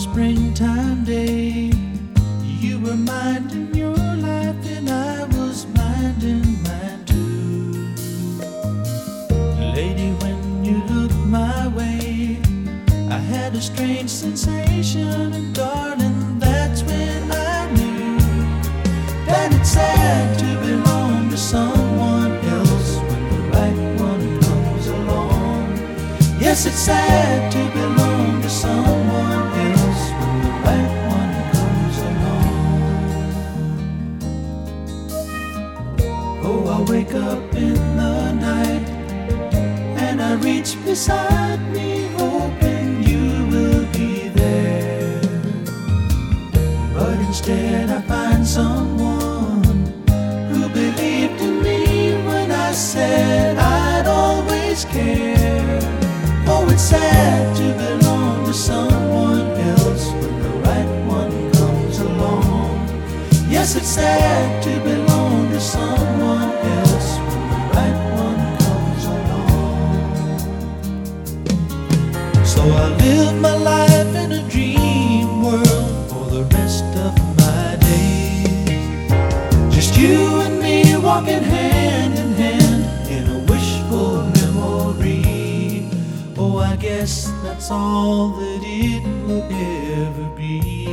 springtime day. You were minding your life, and I was minding mine too. Lady, when you looked my way, I had a strange sensation, and darling, that's when I knew that it's sad to belong to someone else when the right one comes along. Yes, it's sad to belong I wake up in the night and I reach beside me, hoping you will be there. But instead, I find someone who believed in me when I said I'd always care. Oh, it's sad to belong to someone else when the right one comes along. Yes, it's sad to belong So I live my life in a dream world for the rest of my days. Just you and me walking hand in hand in a wishful memory. Oh, I guess that's all that it will ever be.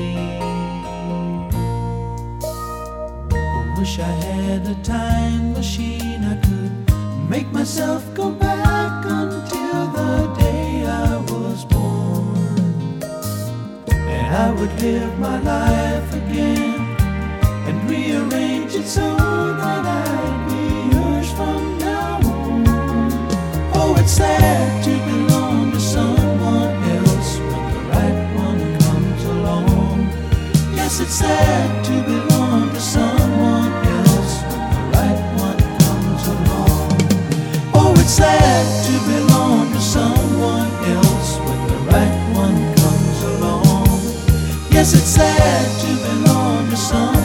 I wish I had a time machine I could make myself go back I would live my life again and rearrange it so that I'd be yours from now on. Oh, it's sad to belong to someone else when the right one comes along. Yes, it's sad guess it's sad to belong to someone.